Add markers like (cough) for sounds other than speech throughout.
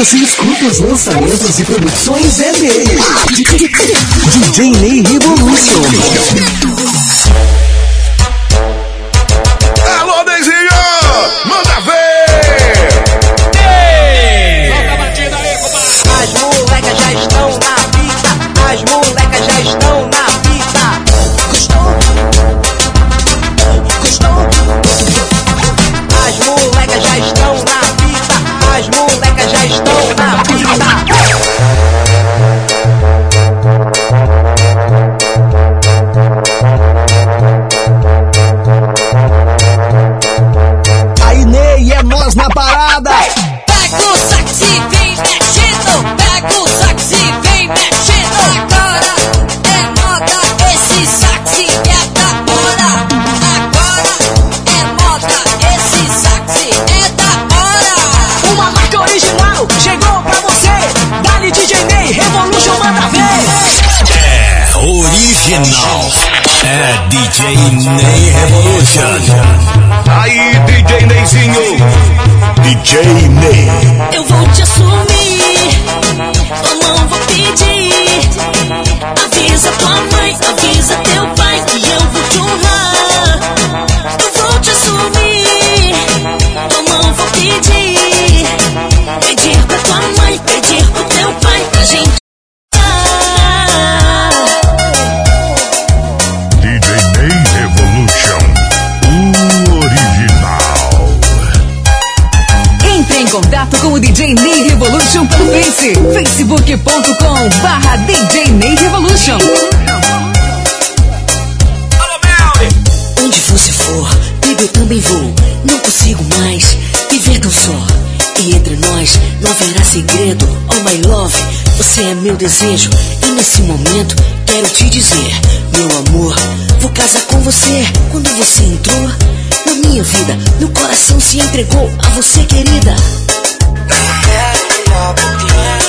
você escuta os lançamentos e produções é dele. DJ Ney Revolution. Face, facebook.com barra DJ Ney Revolution. Onde você for, baby, eu também vou. Não consigo mais viver tão só. E entre nós não haverá segredo. Oh my love, você é meu desejo. E nesse momento quero te dizer, meu amor, vou casar com você. Quando você entrou na minha vida, meu coração se entregou a você, querida. Por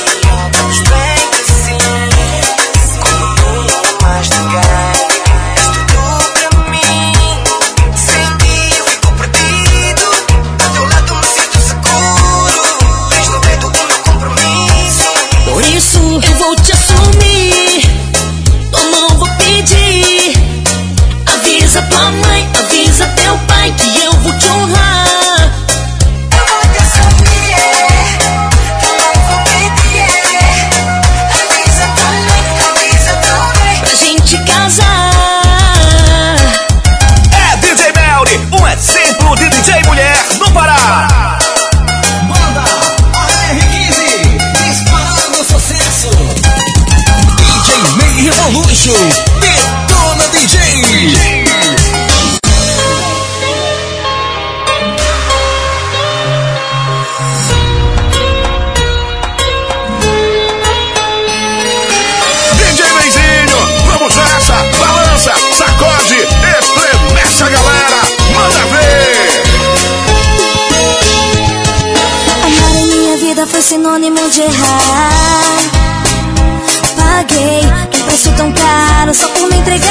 vida foi sinônimo de errar. Paguei um preço tão caro só por me entregar.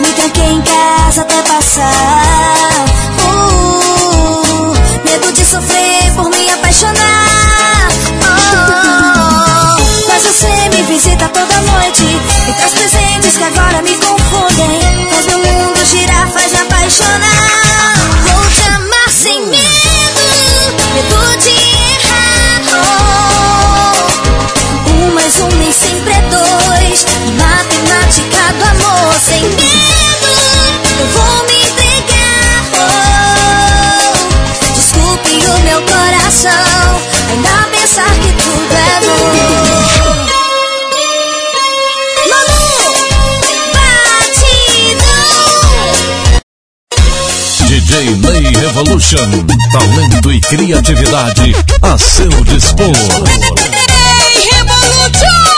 Me tranquei em casa até passar. Uh, medo de sofrer por me apaixonar. Oh, mas você me visita toda noite e traz presentes que agora me confundem. Faz meu mundo girar, faz me apaixonar. Vou te amar sem medo, medo de errar. Oh, um mais um nem sempre é dois. Matemática do amor sem medo. Eu vou me entregar. Oh, desculpe o meu coração. Ainda pensar que tudo é bom. Manu, batidão. DJ Revolution. Talento e criatividade a seu dispor. Ei, Revolution!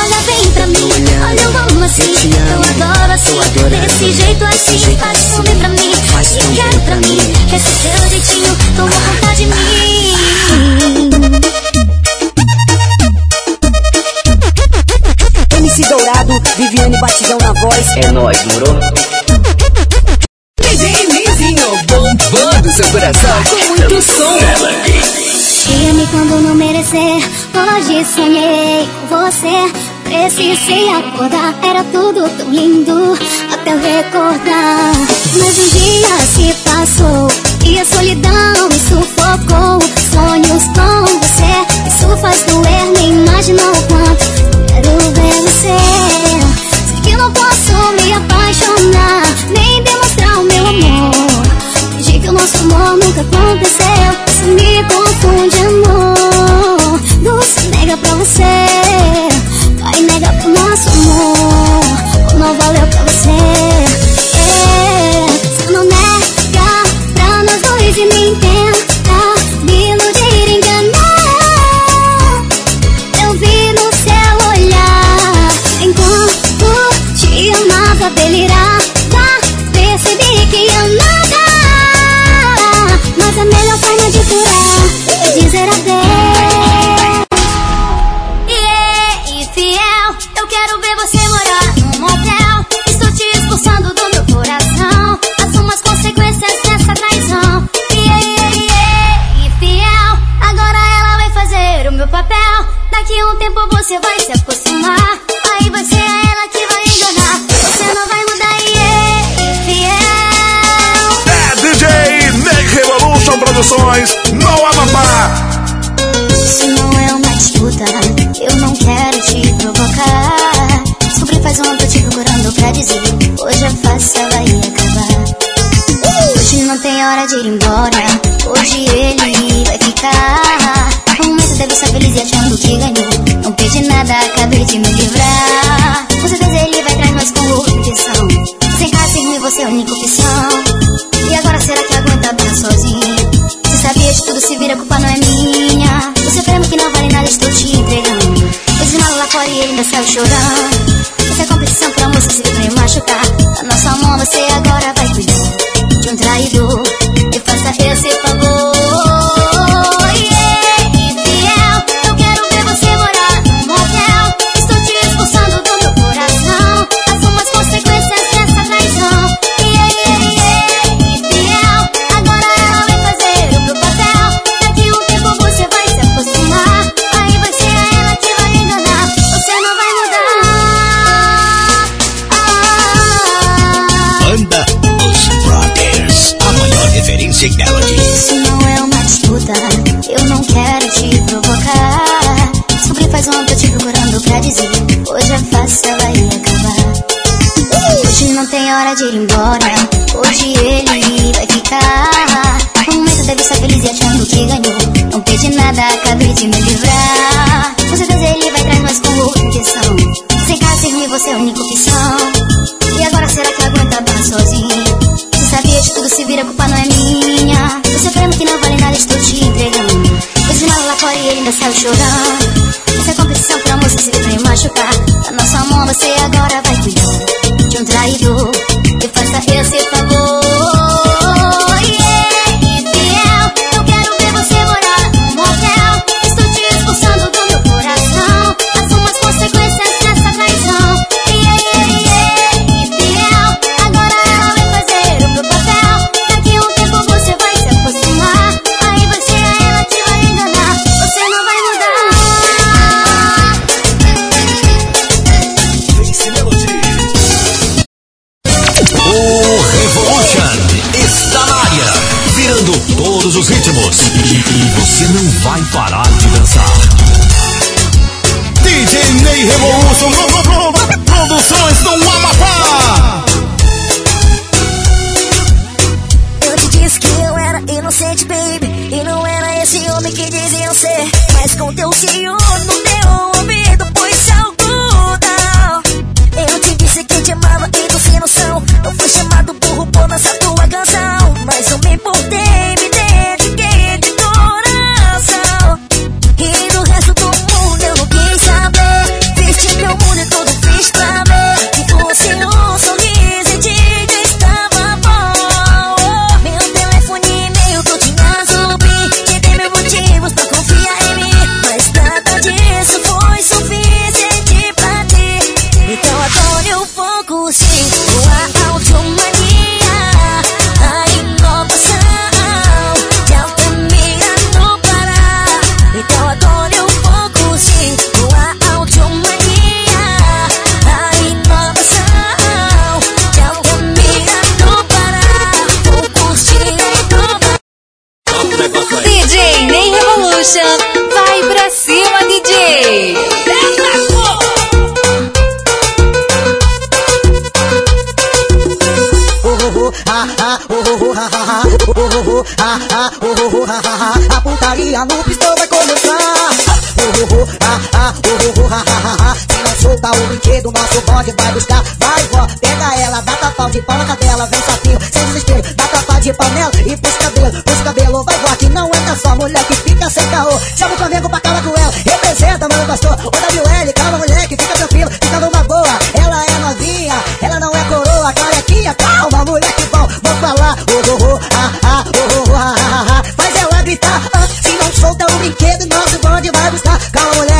Olha bem pra mim, olha eu amo assim. Eu, te amo, eu adoro assim, desse jeito assim. Jeito Faz bem pra mim, faz e quero pra mim. Esse teu jeitinho? Toma conta de mim. MC Dourado, Viviane Batidão na voz. É nóis, moro? DJ Mizinho, bombando seu coração com muito som. Guia-me quando não merecer. Hoje sonhei com você. Precisei acordar, era tudo tão lindo até eu recordar. Mas um dia se passou e a solidão me sufocou. Sonhos com você, isso faz doer, nem imaginou o quanto quero ver você. Que não posso me apaixonar, nem demonstrar o meu amor. Fingir que o nosso amor nunca aconteceu me confunde, amor. Doce nega pra você, vai negar pro nosso amor. Não valeu pra você. Você vai se acostumar. Aí vai ser a ela que vai enganar. Você não vai mudar, yeah, infiel. É DJ Neg Revolution Produções no Amapá. Isso não é uma disputa, eu não quero te provocar. Descobri faz um ano tô te procurando pra dizer. Hoje é fácil, ela ia acabar. Hoje não tem hora de ir embora, hoje ele vai ficar. Deve estar feliz e achando que ganhou. Não pedi nada, acabei de me livrar. Com certeza ele vai atrás, mas com objeção. Sem racismo, você é a única opção. E agora será que aguenta bem sozinho? Se sabia de tudo, se vira, a culpa não é minha. Você prêmio que não vale nada, estou te entregando. Mal lá fora e ele ainda saiu chorando. Essa é competição pra moça se me machucar. A nossa mão você agora vai cuidar de um traidor. E faça esse favor. Fora e ele todos os ritmos. E, e você não vai parar de dançar. DJ Ney Revolution pro- pro- pro- Produções do Amapá. Eu te disse que eu era inocente, baby. E não era esse homem que diziam ser. Mas com teu ciúme no teu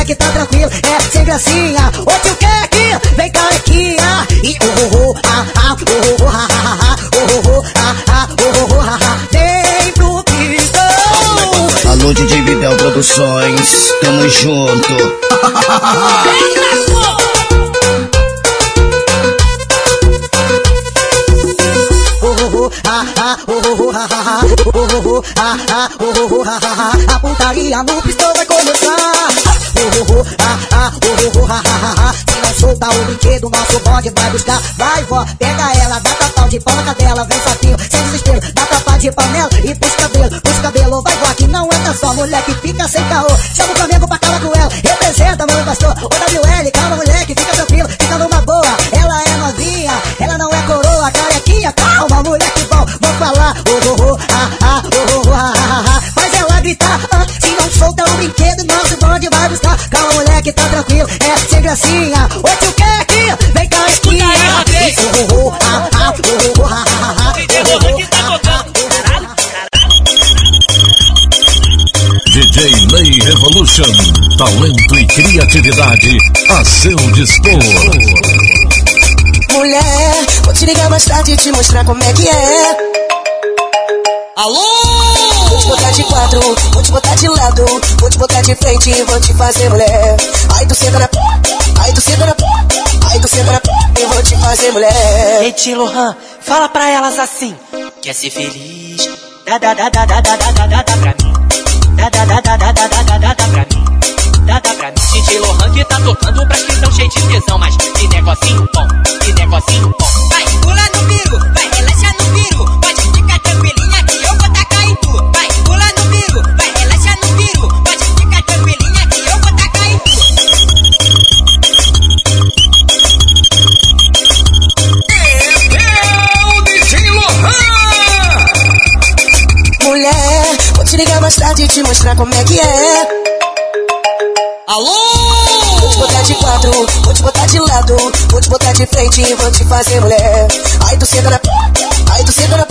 que tá tranquilo, é sem gracinha. Ô tio Keck, vem carequinha. E oh, oh, oh, ah, ah, oh, oh, oh, ah, ah, ah, oh, oh, oh, ah, ah, oh, oh, oh, ah, ah. Vem pro pistão. Alô, DJ Vidal Produções, tamo junto. (laughs) Oh, A putaria no pistão vai começar. Oh, oh, oh, ah, ah, oh, oh, oh, ah, ah, ah. Se não solta o brinquedo, nosso bonde vai buscar. Vai, vó, pega ela, dá tapão de pau na cadela, vem sapinho, sem desespero, dá tapa de panela e puxa cabelo, puxa cabelo, vai, vó, que não entra só mulher que fica sem caô. Chama o Flamengo pra cala com ela, representa, meu pastor, o WL, calma, mulher que fica tranquilo, fica numa boa. Ela é novinha, ela não é coroa, carequinha, calma, gritar, ah, se não solta o brinquedo, nosso bonde vai buscar. Calma, mulher que tá tranquilo, é sem gracinha. Ô tio Keck, vem cá, esquinha. Oh, oh, oh, ah, ah, oh, oh, ah, ah, ah, DJ Ney Revolution. Talento e criatividade a seu dispor. Mulher, vou te ligar mais tarde e te mostrar como é que é. Alô? Vou te botar de quatro, vou te botar de lado, vou te botar de frente e vou te fazer mulher. Ai, tu senta na. Ai, tu senta na. Ai, tu senta na. E vou te fazer mulher. Ei, Tio Lohan, fala pra elas assim. Quer ser feliz? Dá, dá, dá, dá, dá, dá, dá, dá, dá, dá pra mim. Dá, dá, dá, dá, dá, dá, dá, dá, dá, dá pra mim. Dá, dá pra mim. DJ Lohan que tá tocando pras que tão cheio de tesão, mas que negocinho bom, que negocinho bom. Vai, mostrar como é que é. Alô? Vou te botar de quatro, vou te botar de lado, vou te botar de frente e vou te fazer mulher. Ai, tu senta na. Ai, tu senta na.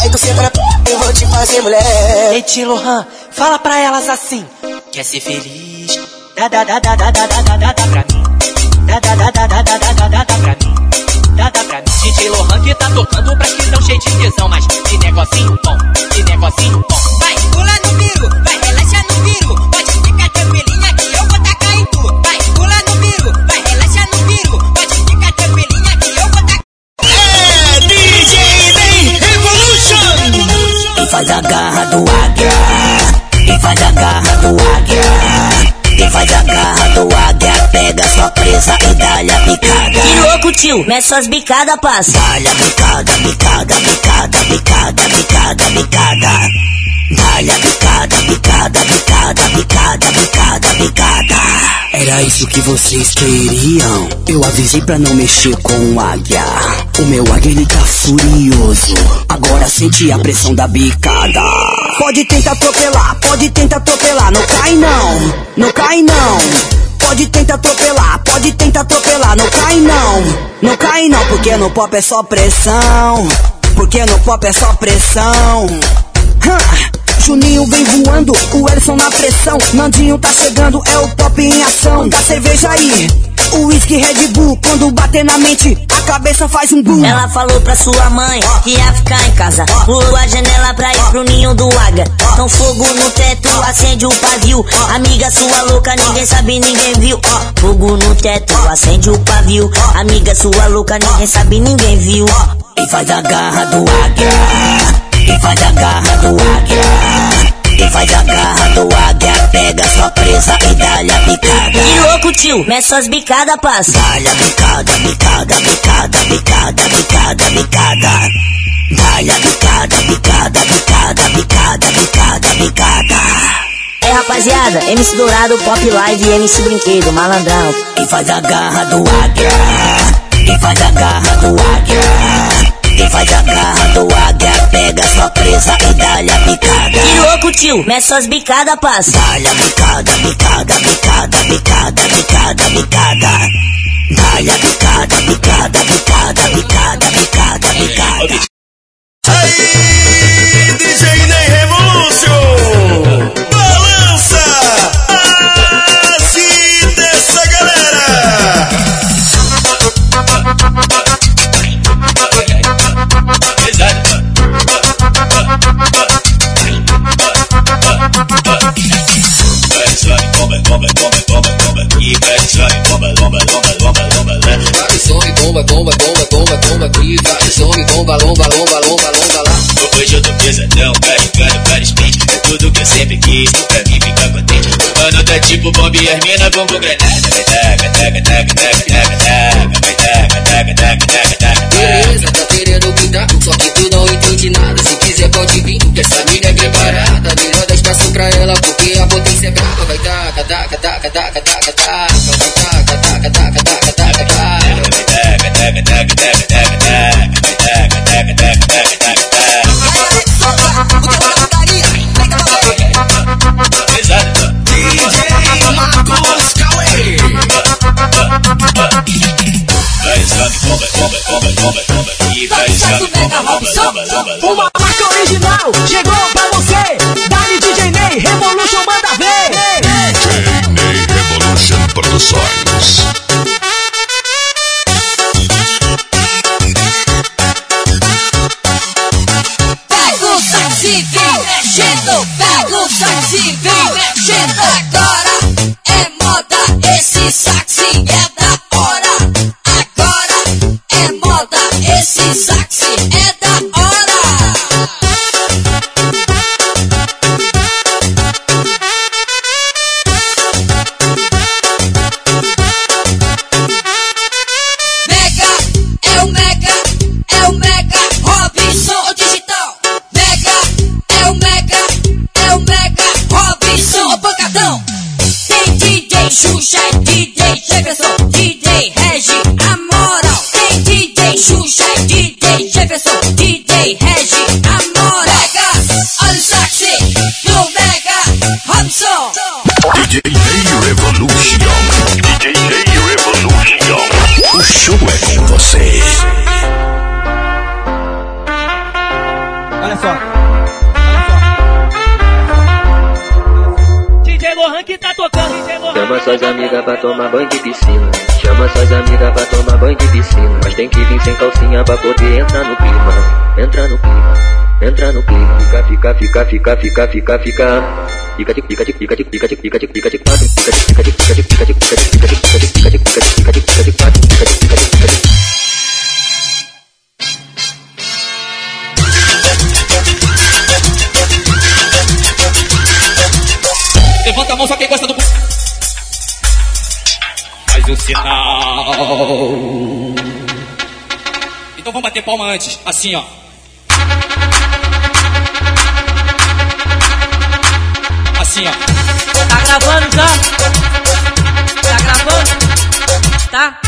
Ai, tu senta na. Eu vou te fazer mulher. Ei, Tio Lohan, fala pra elas assim. Quer ser feliz? Dá, dá, dá, dá, dá, dá, dá, dá, dá, dá pra mim. Dá, dá, dá, dá, dá, dá, dá, dá, dá, dá pra mim. Dá, dá pra mim. DJ Lohan que tá tocando pras que tão cheio de tesão, mas que negocinho bom, que negocinho presa e dá-lhe a picada. Que louco, tio. Mete suas bicadas, passa. Dá-lhe a picada, picada, picada, picada, picada, picada. Dá-lhe a picada, picada, picada, picada, picada, picada. Era isso que vocês queriam. Eu avisei pra não mexer com o águia. O meu águia ele tá furioso. Agora sente a pressão da bicada. Pode tentar atropelar, pode tentar atropelar. Não cai não, não cai não. Pode tentar atropelar, pode tentar atropelar. Não cai não, não cai não. Porque no pop é só pressão. Porque no pop é só pressão. Hã. Juninho vem voando, o Elson na pressão. Nandinho tá chegando, é o pop em ação. Da cerveja aí, o whisky Red Bull. Quando bater na mente, a cabeça faz um boom. Ela falou pra sua mãe que ia ficar em casa. Pulou a janela pra ir pro ninho do águia. Então fogo no teto, acende o pavio. Amiga sua louca, ninguém sabe, ninguém viu. Fogo no teto, acende o pavio. Amiga sua louca, ninguém sabe, ninguém viu. E faz a garra do águia. E faz a garra do águia. E faz a garra do águia. Pega sua presa e dá-lhe a picada. Que louco, tio. Mete suas bicadas, passa. Dá-lhe a picada, picada, picada, picada, picada, picada. Dá-lhe a picada, picada, picada, picada, picada, picada. rapaziada, MC Dourado, Pop Live e MC Brinquedo, malandrão. E faz a garra do águia, e faz a garra do águia. E faz a garra do águia, pega sua presa e dá-lhe a picada. Que louco, tio, mete suas bicadas, passa. Dá-lhe a picada, picada, picada, picada, picada, picada. Dá-lhe a picada, picada, picada, picada, picada, picada. Aí, DJ Ney Revolution! Vai some, bomba, bomba, bomba, bomba, bomba aqui, vai some, bomba, lomba, lomba, lomba, lomba lá. Hoje eu tô pesadão, carregando vários pentes. É tudo que eu sempre quis, pra mim ficar mano tá tipo bomba e as mina bomba granada. Vai taca, taca, taca, taca, taca, taca. Vai taca, taca, taca, taca, taca. Beleza, tá querendo cuidar, só que tu não entende nada. Se quiser pode vir, que essa mina é preparada. Melhor dar espaço pra ela, porque a potência é brava. Taca, taca, taca, taca, Uma marca original chegou pra calcinha pra poder entrar no clima. Entra no clima. Entra no clima. Fica, fica, fica, fica, fica, fica, fica. Fica de fica de fica de fica de fica de fica de quatro. Fica de fica de fica de fica de fica de fica de fica de fica de fica de fica de fica de quatro. Fica de fica de fica de Levanta a mão só quem gosta do. Faz o sinal. Então vamos bater palma antes, assim ó. Assim ó. Tá gravando já? Tá gravando? Tá?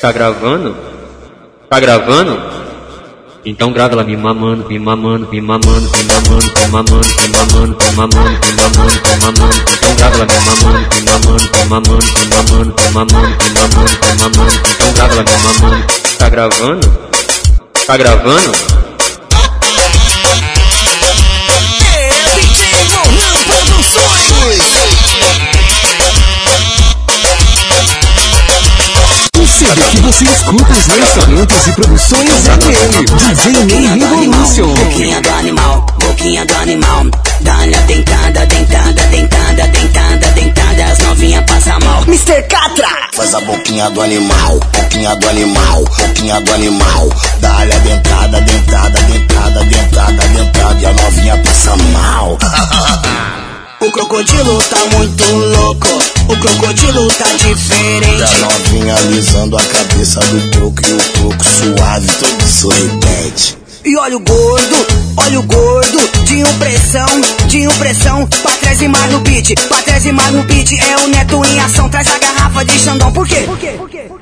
Tá gravando? Tá gravando? Então grava ela me mamando, me mamando, me mamando, me mamando, me mamando, me mamando, me mamando, me mamando, me mamando. Então grava ela me mamando, me mamando, me mamando, me mamando, me mamando, me mamando, me mamando. Então grava ela me mamando. Tá gravando? Tá gravando? CD que você escuta os lançamentos e produções é dele, DJ Ney Revolution. Boquinha do animal, boquinha do animal. Dá-lhe a dentada, dentada, dentada, dentada, dentada. As novinhas passam mal. Mr. Catra! Faz a boquinha do animal, boquinha do animal, boquinha do animal. Dá-lhe a dentada, dentada, dentada, dentada, dentada. E a novinha passa mal. (laughs) O crocodilo tá muito louco, o crocodilo tá diferente. Da novinha alisando a cabeça do croco e o croco suave, todo sorridente. E olha o gordo, olha o gordo, de impressão, de impressão. Pra trás e mais no beat, pra trás e mais no beat. É o neto em ação, traz a garrafa de Xandão. Por quê? Por quê? Por quê?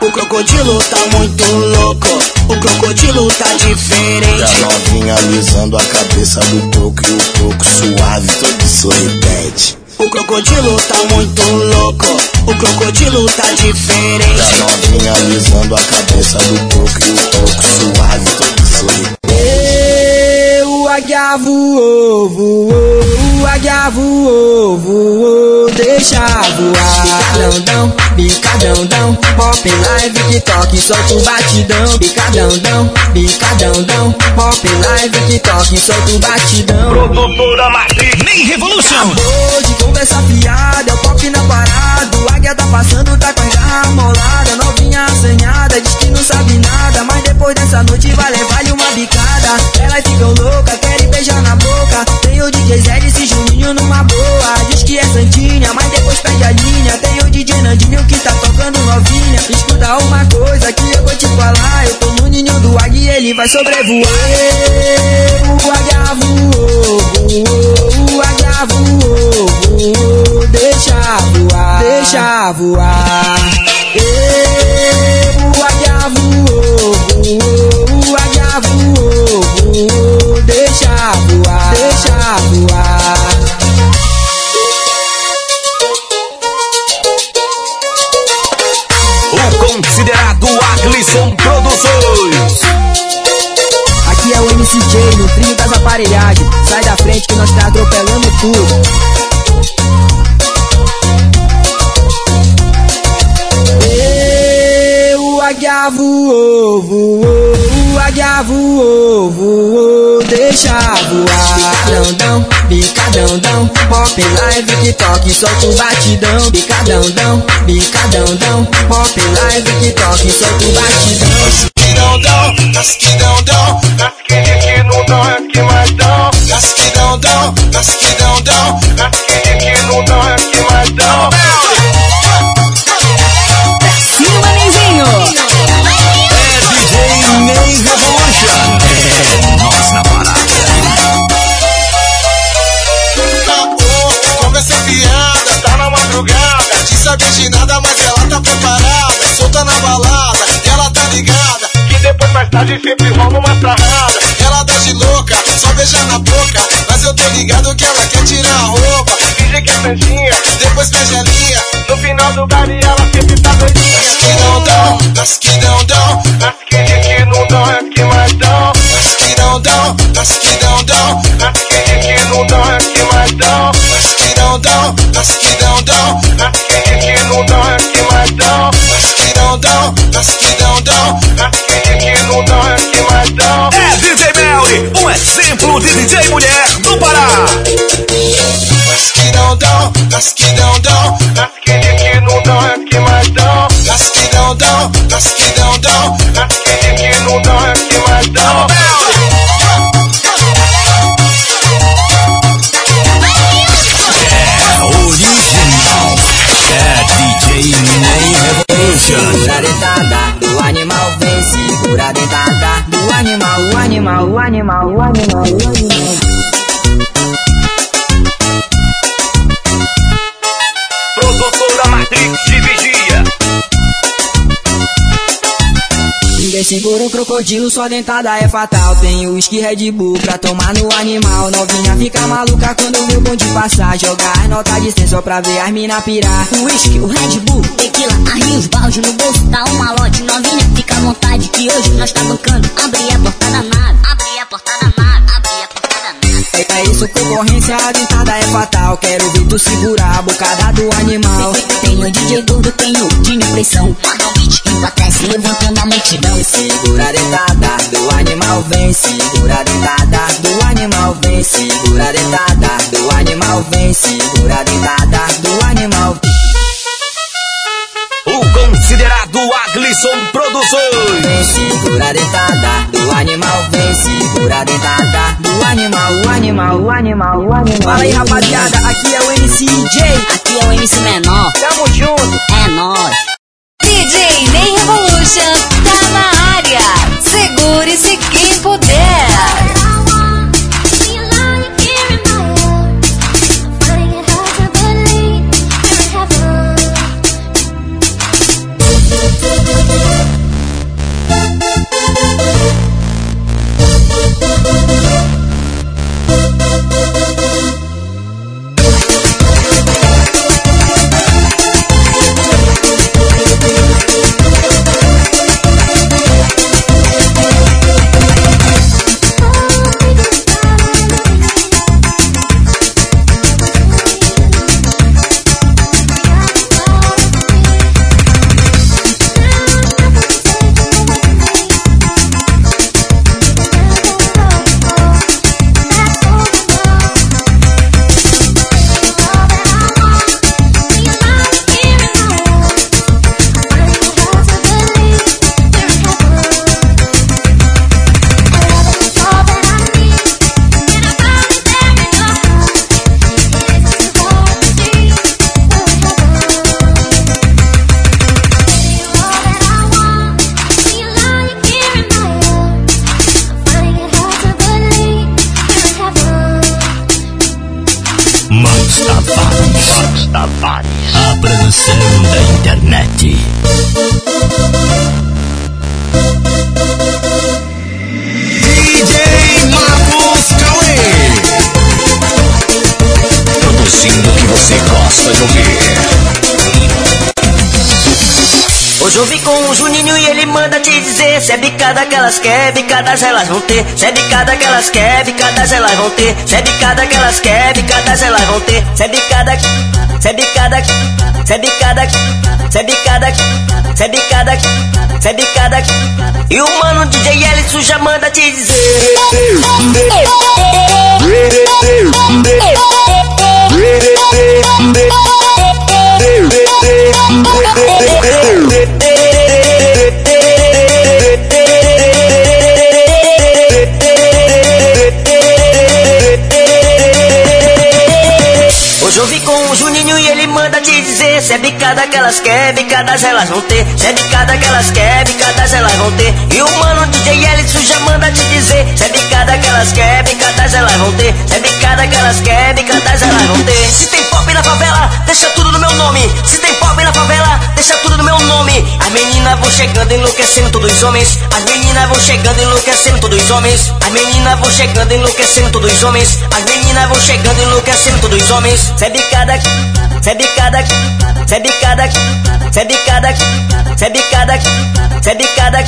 O crocodilo tá muito louco, o crocodilo tá E diferente. a novinha alisando a cabeça do croco e o croco suave, todo sorridente. O crocodilo tá muito louco, o crocodilo tá E a diferente. novinha alisando a cabeça do croco e o croco suave, todo sorridente. O águia voou, voou, o águia voou, voou, deixa voar. Bicadão, dão, bicadão, dão, pop live, TikTok, solta o batidão. Bicadão, dão, bicadão, dão, pop live, TikTok, solta o batidão. Produtora Matriz Nem Revolution. Acabou de conversa fiada, é o pop na parada. O águia tá passando, tá com a garra molada. Novinha assanhada, diz que não sabe nada. Mas depois dessa noite vai levar-lhe uma bicada. Elas ficam loucas, querem beijar na boca. Tem o DJ Zé e Juninho numa boa. Diz que é santinha, mas depois perde a linha. Águia sobrevoar. O águia voou, o águia voou. Deixa voar, deixa voar. Aparelhagens. Sai da frente que nós tá atropelando tudo. Águia voou, voou, o águia voou, deixa voar. Bicadão, dão, bicadão, dão, pop live, TikTok, solta o batidão. Bicadão, dão, bicadão, dão, pop live, TikTok, solta o batidão. Casquidão, dão, casquidão, dão. Casquinha que não dão que mais dão. Casquidão, dão, casquidão, dão. Casquinha que não dão é que mais dão. Cima, Neizinho! É DJ Ney Revolution. É nós na parada. Caô, conversa fiada, tá na madrugada. Saber de nada, mas ela tá preparada. Solta na balada, ela tá ligada. Que depois mais tarde sempre rola uma sarrada só beijar na boca. Mas eu tô ligado que ela quer tirar a roupa. Finge que é franjinha, depois vejo a linha. No final do baile ela sempre tá doidinha. As que não dão, as que não dão. As que de que não dão, é que mais dão. As que não dão, as que não dão. As que de que não dão, é que mais dão. As que não dão, as que não dão. As que de que não dão, é que mais dão. As que não dão. just. Crocodilo, sua dentada é fatal. Tem uísque Red Bull pra tomar no animal. Novinha fica maluca quando vê o bonde passar. Jogar as notas de 100 só pra ver as mina pirar. O uísque, o Red Bull, tequila, arrios, balde no bolso, dá um malote. Novinha, fica à vontade que hoje nós tá bancando. Abre a porta da nave, abre a porta da nave, abre a porta da nave. É isso, concorrência, a dentada é fatal. Quero ver tu segurar a bocada do animal. Tem o DJ gordo, tem o Dinho Pressão. Que acontece levantando a multidão. Segura a dentada do animal, vem. Segura a dentada do animal, vem. Segura a dentada do animal, vem. Segura a dentada do animal. O considerado Aglisson Produções. Vem segura a dentada do animal, vem segura a dentada do animal, o animal, o animal, o animal. Fala aí rapaziada, aqui é o MC J. Aqui é o MC Menor. Tamo junto. É nóis. DJ Ney Revolution tá na área. Segure-se quem puder. Elas quer, bicadas elas vão ter. Se é bicada, se é bicada, se é bicada, se é bicada, se é bicada, se é bicada E o mano DJ Ellison já manda te dizer Se é bicada que elas quer, bicadas elas vão ter. Se é bicada que elas quer, bicadas elas vão ter. E o mano DJ Ellison já manda te dizer. Se é bicada que elas quer, bicadas elas vão ter. Se é bicada que elas bicadas elas vão ter. Se tem pop na favela, deixa tudo no meu nome. Se tem pop na favela, deixa tudo no meu nome. As meninas vão chegando enlouquecendo todos os homens. As meninas vão chegando enlouquecendo todos os homens. As meninas vão chegando enlouquecendo todos os homens. As meninas vão chegando enlouquecendo todos os homens. Cê é bicada, cê é bicada, cê é bicada, cê é bicada, cê é bicada, cê é bicada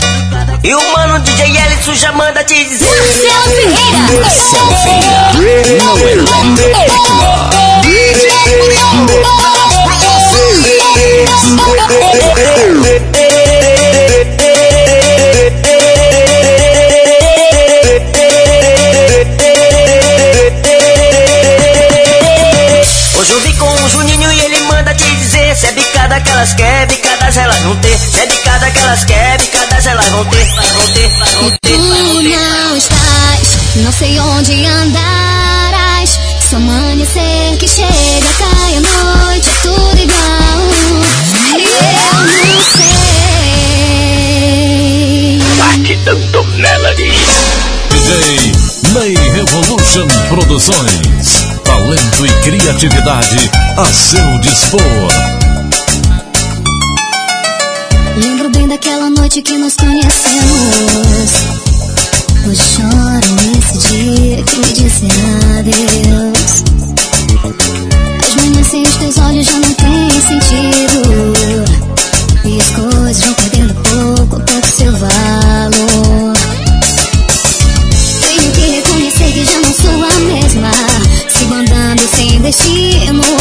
E o mano DJ Ellison já manda te dizer. Marcelo Ferreira. No Hoje eu vi com o Juninho e ele manda te dizer Se é bicada que elas quer, é bicadas elas vão ter. Se é bicada que elas quer, é bicadas elas vão ter Vão ter, vão ter, vão ter. Tu não estás, não sei onde andarás. Só amanhecer que chega, cai a noite, é tudo igual. E eu não sei. Batidão do Melody DJ May Revolution Produções talento e criatividade a seu dispor. Lembro bem daquela noite que nos conhecemos. O choro nesse dia que me disse adeus. As manhãs sem os teus olhos já não têm sentido. بشيء مو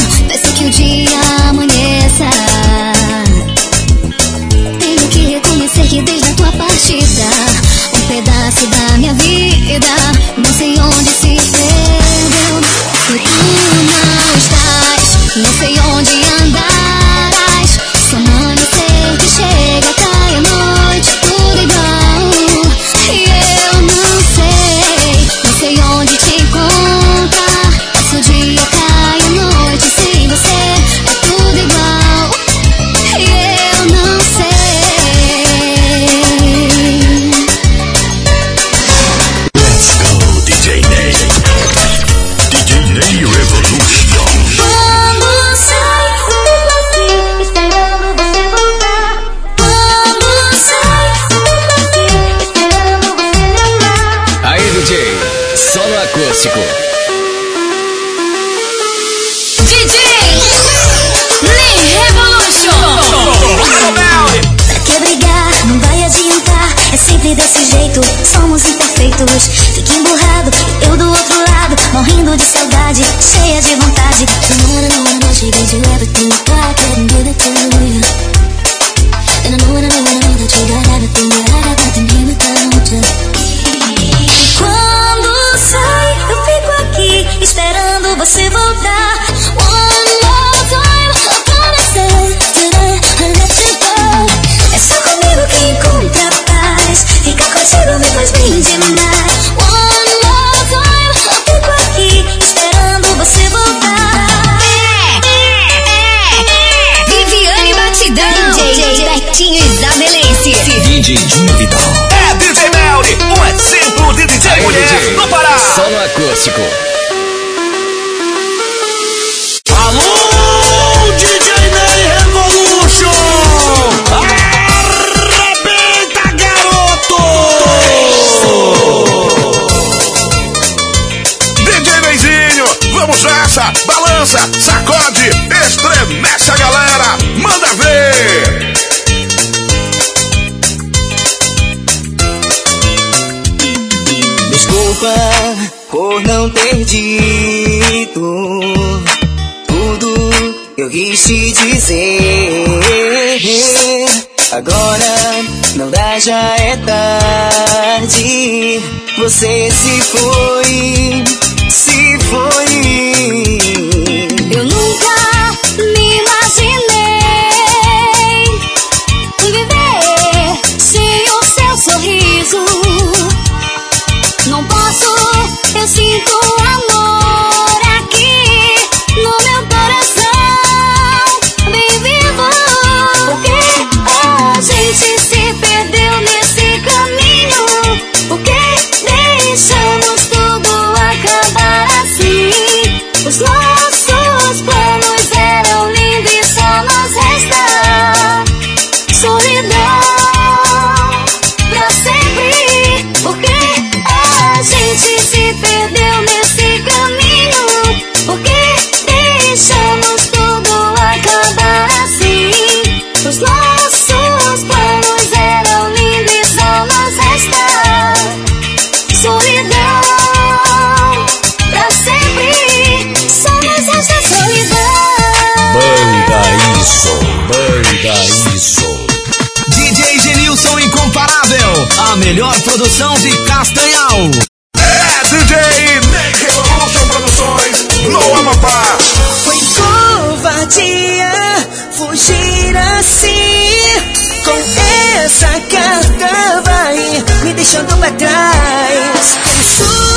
ッシ você se for. Produções de Castanhal. É DJ Nick Revolution Produções no Amapá. Foi covardia fugir assim. Com essa carta vai me deixando pra trás. Penso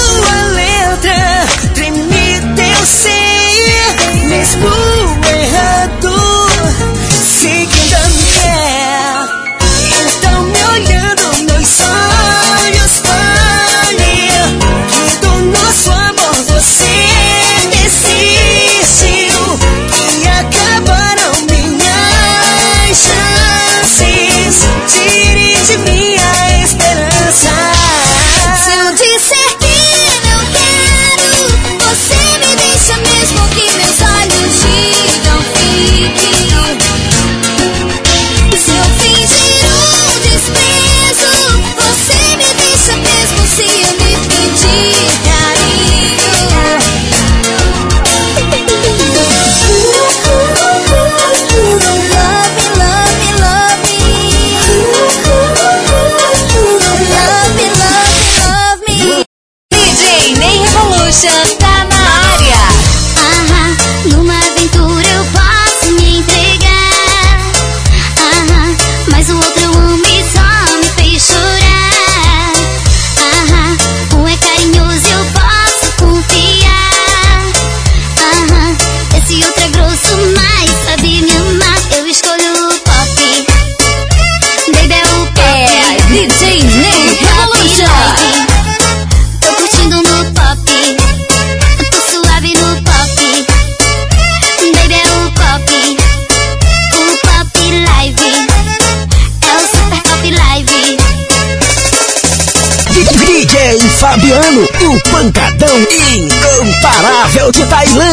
incomparável de Tailândia.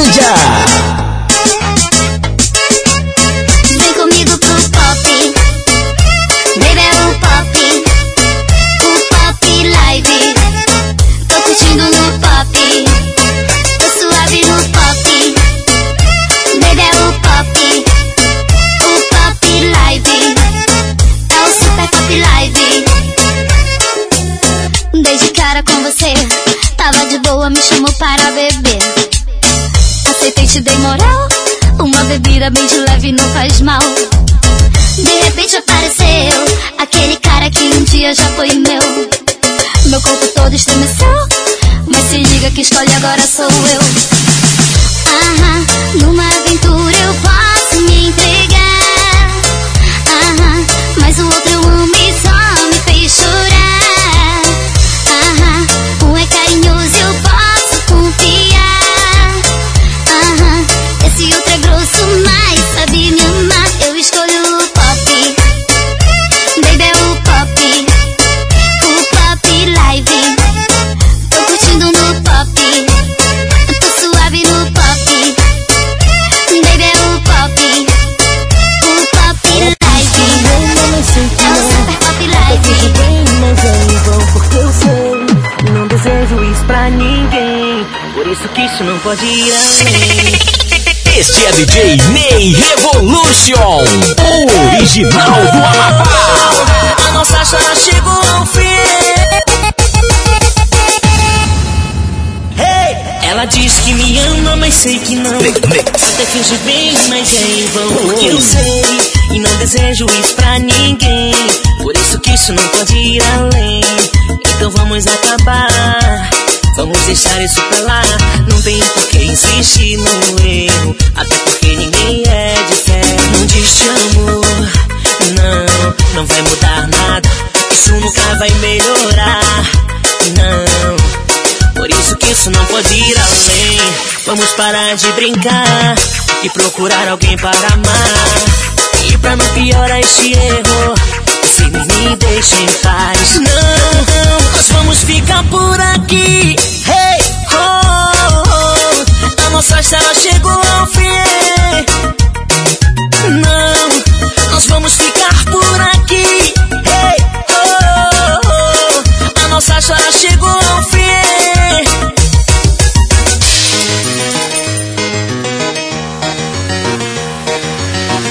O original do Amapá. A nossa chora chegou ao fim. Hey! Ela diz que me ama, mas sei que não. Até finge bem, mas é em vão. Porque eu sei e não desejo isso pra ninguém. Por isso que isso não pode ir além. Então vamos acabar. Vamos deixar isso pra lá. Não tem por que insistir no erro. Até porque ninguém é vai melhorar. Não, por isso que isso não pode ir além. Vamos parar de brincar e procurar alguém para amar. E pra não piorar este erro, você me deixa em paz. Não, nós vamos ficar por aqui. Hey, oh, oh, a nossa história chegou ao fim. Não, nós vamos ficar chegou ao fim.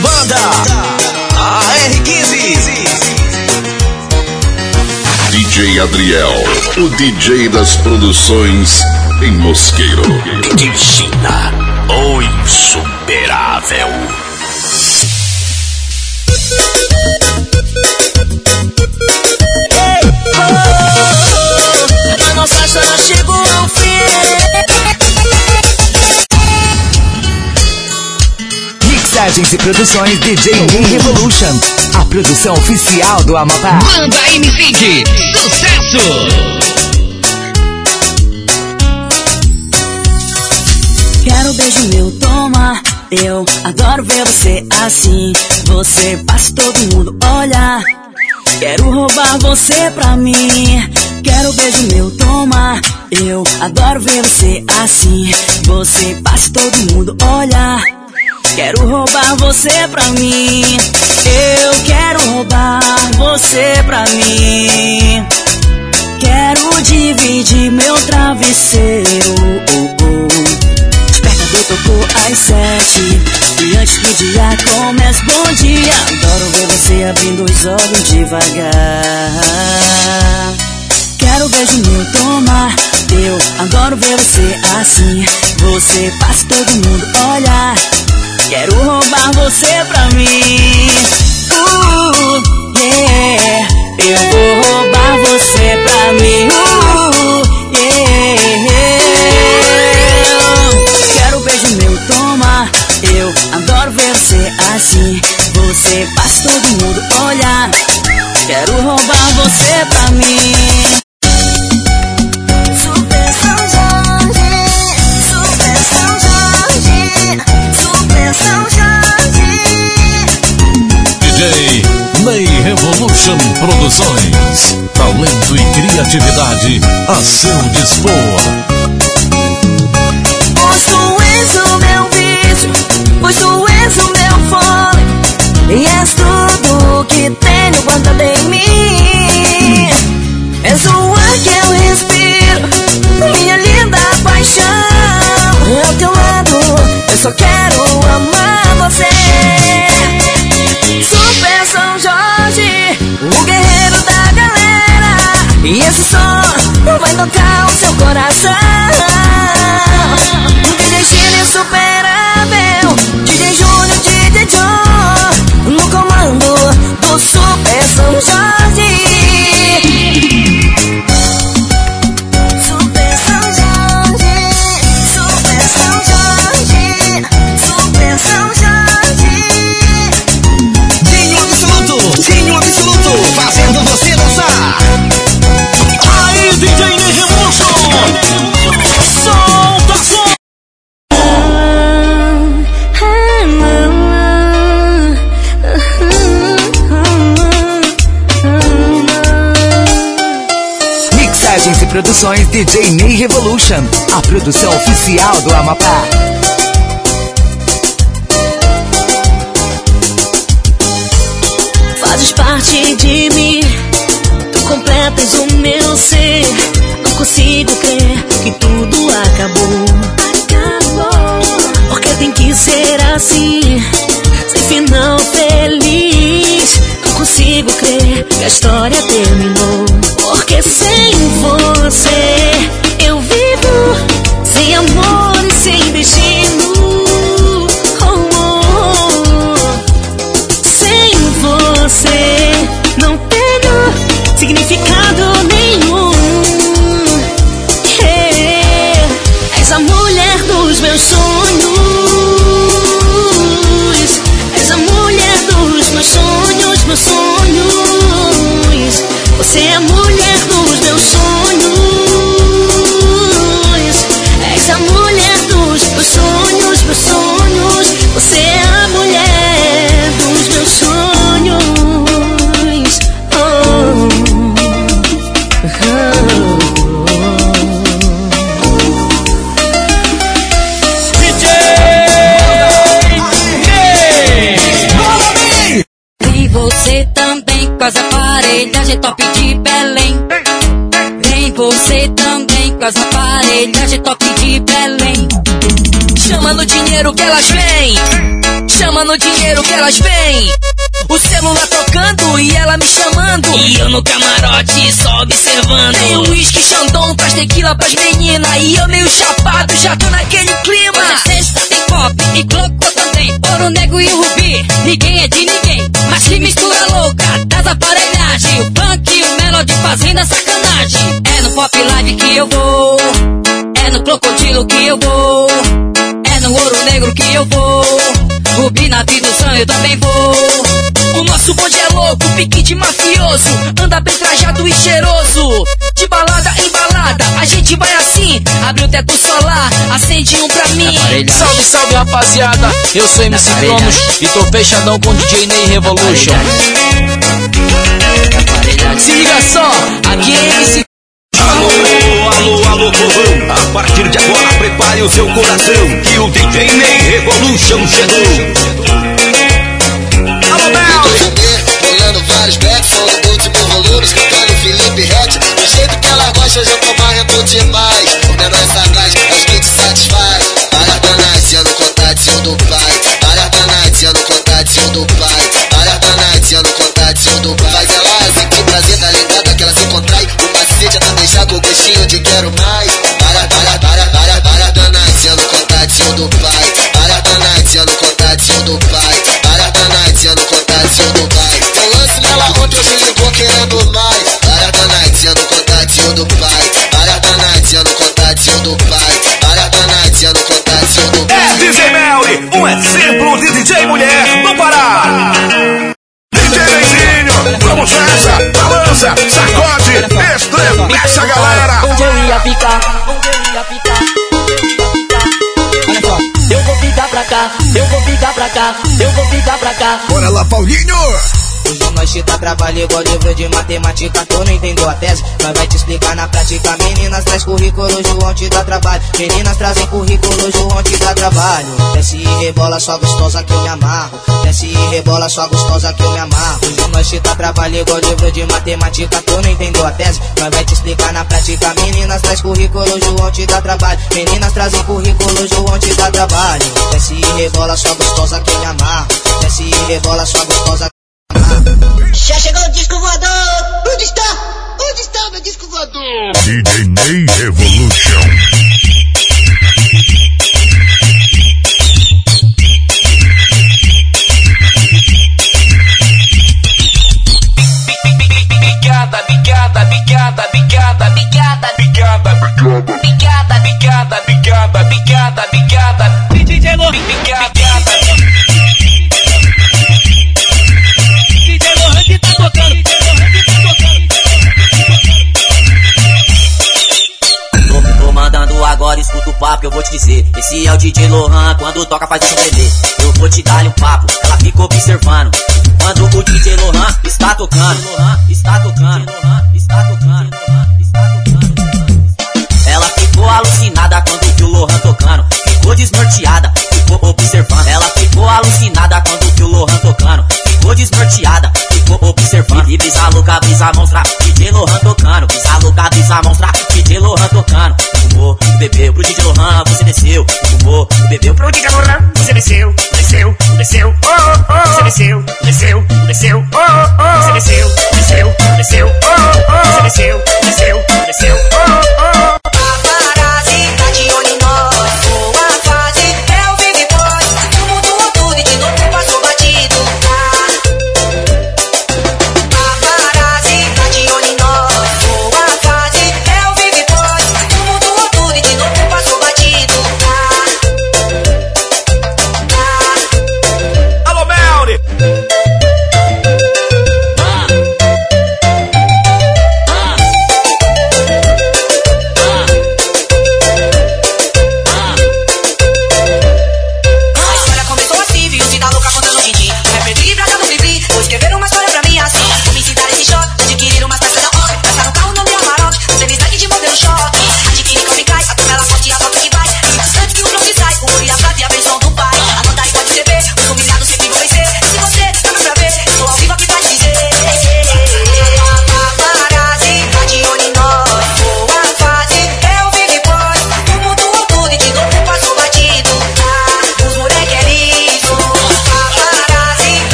Banda AR15. DJ Adriel, o DJ das produções em Mosqueiro. De China, o insuperável. Nossa história chegou ao fim. Mixagens e produções DJ Ney Revolution. A produção oficial do Amapá. Banda M5, sucesso! Quero beijo meu, toma. Eu adoro ver você assim. Você faz todo mundo olhar. Quero roubar você pra mim. Quero beijo meu, toma. Eu adoro ver você assim. Você faz todo mundo olhar. Quero roubar você pra mim. Eu quero roubar você pra mim. Quero dividir meu travesseiro. Oh, oh. Despertador tocou às sete. E antes que o dia comece, bom dia. Adoro ver você abrindo os olhos devagar. Beijo meu, toma. Eu adoro ver você assim. Você faz todo mundo olhar. Quero roubar você pra mim. Uh, yeah. Eu vou roubar você pra mim. Uh, yeah. Quero beijo meu, toma. Eu adoro ver você assim. Você faz todo mundo olhar. Quero roubar você pra mim. Revolution Produções. Talento e Criatividade a seu dispor. Pois tu és o meu vício, pois tu és o meu fome. E és tudo que tenho guardado em mim. És o ar que eu respiro, minha linda paixão. Ao teu lado, eu só quero amar você. E esse som vai tocar o seu coração. DJ Chile insuperável, produções DJ Ney Revolution, a produção oficial do Amapá. Fazes parte de mim, tu completas o meu ser. Não consigo crer que tudo acabou. Acabou. Porque tem que ser assim, sem final feliz. Consigo crer que a história terminou. Porque sem você eu vivo sem amor elas vêm. Chama no dinheiro que elas vêm. O celular tocando e ela me chamando. E eu no camarote só observando. Tem um uísque Xandão, traz tequila pras meninas. E eu meio chapado, já tô naquele clima. Hoje é sexta, tem pop e clocô também. Ouro Negro e Rubi, ninguém é de ninguém. Mas que mistura louca das aparelhagens. O funk e o melody fazendo a sacanagem. É no pop live que eu vou. É no crocodilo que eu vou. No ouro negro que eu vou. Rubi na vida do sonho eu também vou. O nosso bonde é louco, pique de mafioso. Anda bem trajado e cheiroso. De balada em balada, a gente vai assim. Abre o teto solar, acende um pra mim. Salve, salve rapaziada, eu sou MC Cronos e tô fechadão com DJ Ney Revolution. Se liga só, aqui é MC Alô, alô, alô, povão. A partir de agora, prepare o seu coração. Que o DJ Ney Revolution chegou. Alô, Mel! Rolando vários backs, são no último volume, escutando Felipe Rett. Do jeito que ela gosta, eu tô marrendo demais. O menor é sagaz, é os que te satisfaz. Para danadinha no contatinho do pai. Para danadinha no contatinho do pai. Para danadinha no contatinho do pai. Pra deixar com gostinho de quero mais. Para, para, para, para, para danadinha no contatinho do pai. Para danadinha no contatinho do pai. Para danadinha no contatinho do pai. Eu lance nela ontem, hoje ligou querendo mais. Para danadinha no contatinho do pai. Para danadinha no contatinho do pai. Para danadinha no contatinho do pai. É DJ Melly, um exemplo de DJ mulher no Pará. Nessa, balança, sacode, estremece a galera. Onde eu ia ficar? Onde eu ia ficar? Olha só, eu vou ficar pra cá, eu vou ficar pra cá, eu vou ficar pra cá. Bora lá, Paulinho! Nós te dá trabalho igual livro de matemática, tu não entendeu a tese. Nós vai te explicar na prática. Meninas traz currículo, João te dá trabalho. Meninas trazem currículo, João te dá trabalho. Desce e rebola, só gostosa que eu me amarro. Desce e rebola, só gostosa que eu me amarro. Nós te dá trabalho igual livro de matemática, tu não entendeu a tese. Nós vai te explicar na prática. Meninas traz currículo, João te dá trabalho. Meninas trazem currículo, João te dá trabalho. Desce e rebola, só gostosa que eu me amarro. Desce e rebola, só gostosa já chegou o disco voador! Onde está? Onde está meu disco voador? DJ Ney Revolution. Bicada, bicada, bicada, bicada, bicada, bicada, bicada, bicada, escuta o papo, eu vou te dizer. Esse é o DJ Lohan, quando toca faz isso entender. Eu vou te dar um papo, ela fica observando. Quando o DJ Lohan está tocando, Lohan está tocando, Lohan está tocando, ficou alucinada quando viu Lohan tocando. Ficou desnorteada, ficou observando. Ela ficou alucinada quando viu Lohan tocando. Ficou desnorteada, ficou observando. E brisa louca, brisa monstra, DJ Lohan tocando. Brisa louca, brisa monstra, DJ Lohan tocando. Fumou, bebeu pro DJ Lohan, você desceu. Fumou, bebeu pro DJ Lohan, você desceu. Desceu, desceu, oh, oh, oh. Você desceu, desceu, desceu, oh, oh, oh. Você desceu, desceu, desceu, oh, oh. Você desceu, desceu, desceu, oh, oh,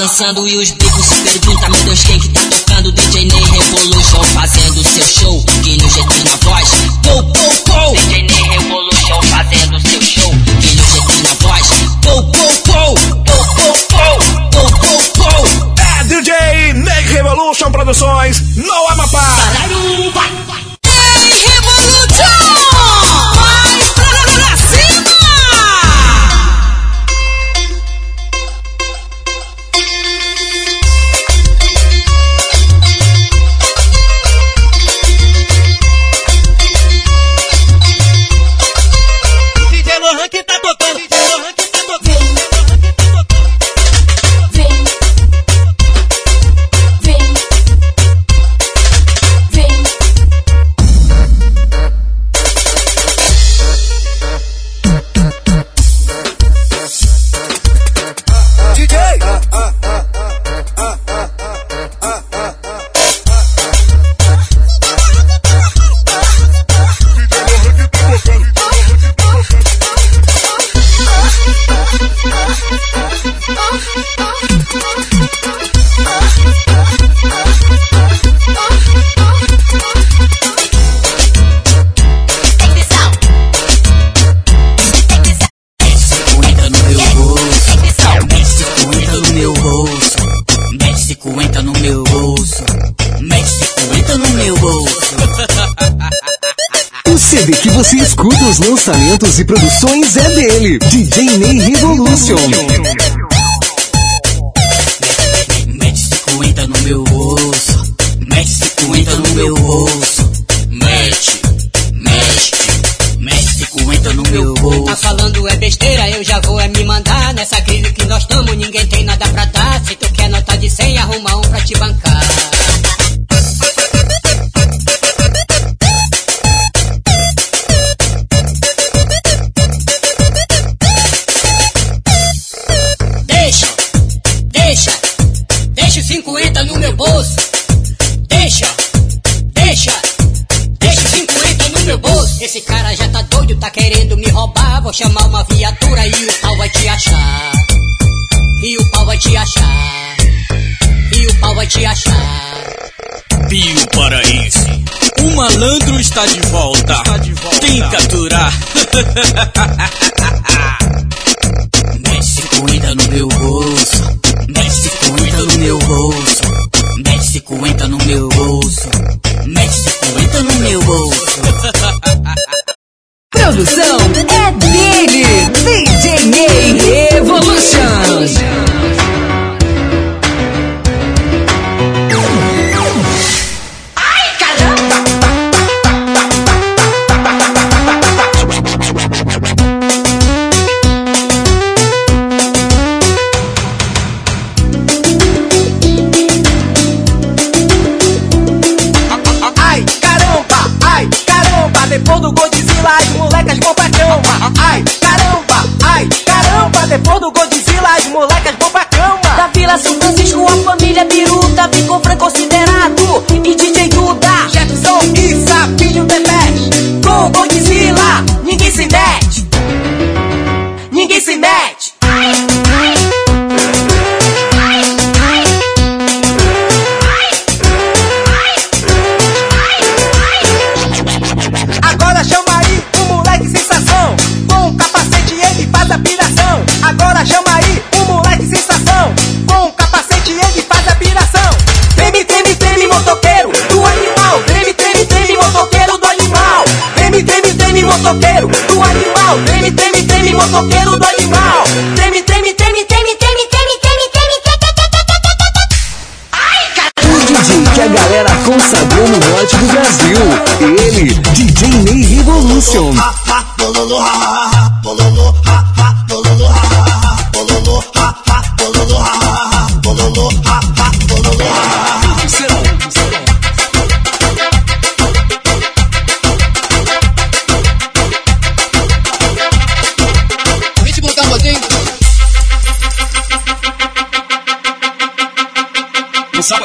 dançando e os bicos eventos e produções é dele. DJ Ney Revolution. 50 no meu bolso. Deixa, deixa, deixa 50 no meu bolso. Esse cara já tá doido, tá querendo me roubar. Vou chamar uma viatura e o pau vai te achar. E o pau vai te achar. E o pau vai te achar. Pio Paraense. O malandro está de volta. Está de volta. Tem que aturar. (laughs) 50 no meu bolso. Mete 50 no meu bolso. Mete 50 no meu bolso. Mete 50 no meu bolso. (laughs) Produção é dele. DJ Evolution. Revolution. motoqueiro, do animal. Treme, treme, treme, motoqueiro do animal. Treme, treme, treme, treme, treme, treme, treme, treme, treme, Ai, caramba! O DJ que a galera consagrou no norte do Brasil. Ele, DJ Ney Revolution. Ha, ha, bololo, ha, ha, bololo, ha.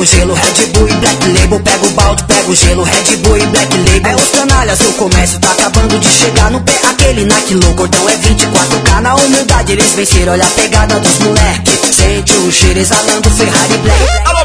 pego gelo, Red Bull e Black Label, pego balde, pego gelo, Red Bull e Black Label. É os canalhas, seu comércio tá acabando de chegar no pé, aquele Nike louco então é 24K, na humildade eles venceram, olha a pegada dos moleque, sente o cheiro exalando Ferrari Black. Alô,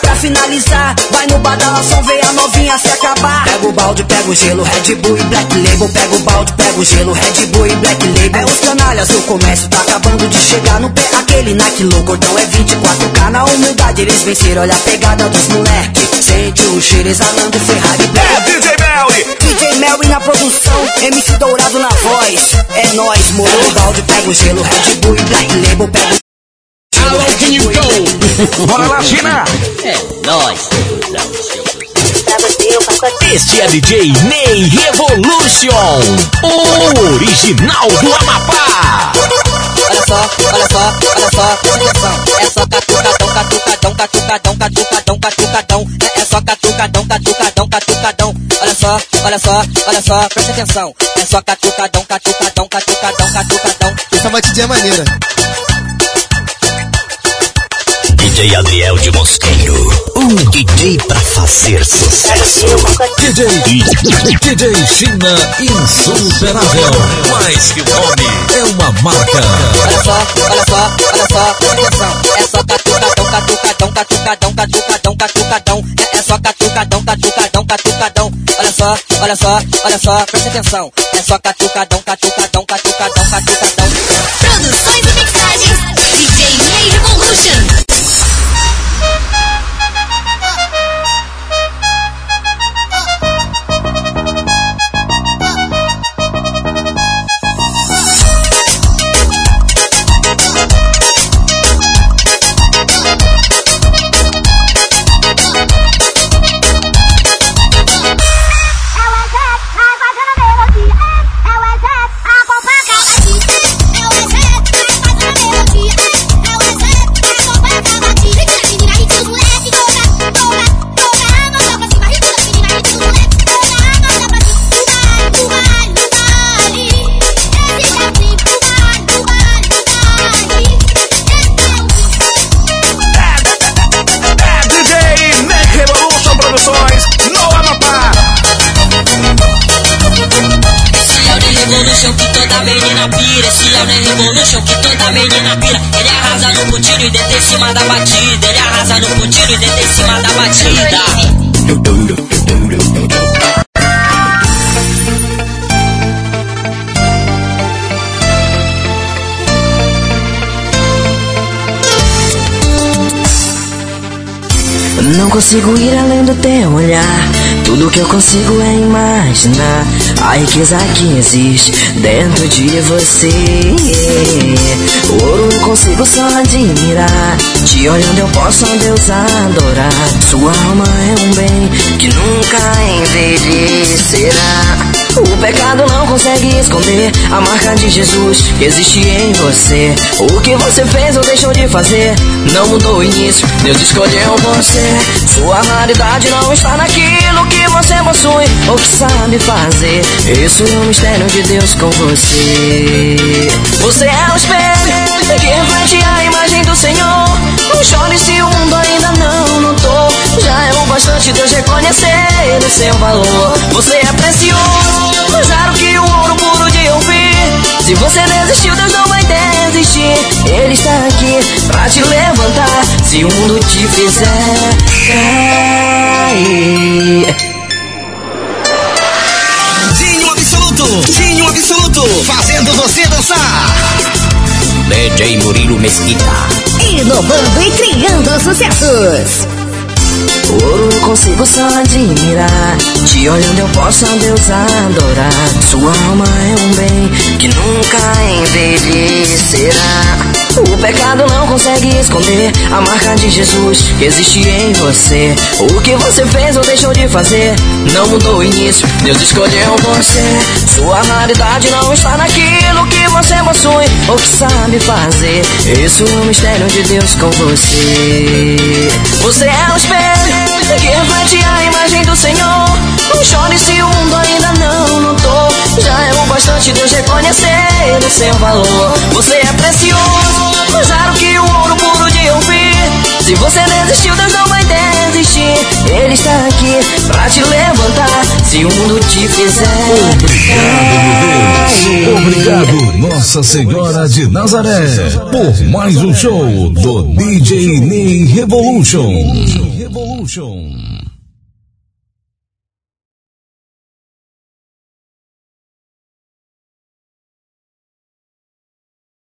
Pra finalizar, vai no badalação, vê a novinha se acabar. Pega o balde, pega o gelo, Red Bull e Black Label. Pega o balde, pega o gelo, Red Bull e Black Label. É os canalhas, o comércio tá acabando de chegar no pé. Aquele Nike low, cordão é 24K Na humildade. Eles venceram, olha a pegada dos moleque. Sente o cheiro exalando Ferrari Black. É DJ Melri! DJ Melry na produção, MC Dourado na voz. É nóis, moro Pega o balde, pega o gelo, Red Bull e Black Label. Pega o Alô, can you go? Bora lá, China! É nóis, Este é DJ Ney Revolution, o original do Amapá. Olha só, olha só, olha só, presta atenção. É só catucadão, catucadão, catucadão, catucadão, catucadão. É, é só catucadão, catucadão, catucadão. Olha só, olha só, olha só, presta atenção. É só catucadão, catucadão, catucadão, catucadão. Essa batidinha é maneira. DJ Adriel de Mosqueiro, um DJ pra fazer sucesso. DJ, DJ China insuperável, mais que o nome é uma marca. Olha só, olha só, olha só, atenção. É só catucadão, catucadão, catucadão, catucadão, catucadão. É, é só catucadão, catucadão, catucadão. Olha só, olha só, olha só, presta atenção. É só catucadão, catucadão, catucadão, catucadão. Produções e mixagens, DJ Ney Revolution. Que toda menina pira. Ele arrasa no pontinho e deita em cima da batida. Ele arrasa no pontinho e deita em cima da batida. Não consigo ir além do teu olhar. Tudo que eu consigo é imaginar a riqueza que existe dentro de você. Ouro eu consigo só admirar. Te olhando eu posso a Deus adorar. Sua alma é um bem que nunca envelhecerá. O pecado não consegue esconder a marca de Jesus que existe em você. O que você fez ou deixou de fazer não mudou o início. Deus escolheu você. Sua raridade não está naquilo que você possui ou que sabe fazer. Isso é o mistério de Deus com você. Você é o espelho que reflete a imagem do Senhor. Não chore se o bastante Deus reconhecer o seu valor. Você é precioso, mais raro que o ouro puro de ouvir. Se você desistiu, Deus não vai desistir. Ele está aqui pra te levantar. Se o mundo te fizer cair. Dinho Absoluto, Dinho Absoluto, fazendo você dançar. DJ Murilo Mesquita. Inovando e criando sucessos. Ouro consigo só admirar. Te olhando eu possa Deus adorar. Sua alma é um bem que nunca envelhecerá. O pecado não consegue esconder a marca de Jesus que existe em você. O que você fez ou deixou de fazer não mudou o início. Deus escolheu você. Sua raridade não está naquilo que você possui ou que sabe fazer. Isso é o mistério de Deus com você. Você é o espelho que reflete a imagem do Senhor. Não chore se o mundo ainda não notou. Já é o bastante Deus reconhecer o seu valor. Você é precioso, mais raro que o ouro puro de ouvir. Se você desistiu, Deus não vai desistir. Ele está aqui pra te levantar. Se o mundo te fizer. Obrigado, meu Deus. Obrigado, Nossa Senhora de Nazaré, por mais um show do DJ Ney Revolution. Revolution.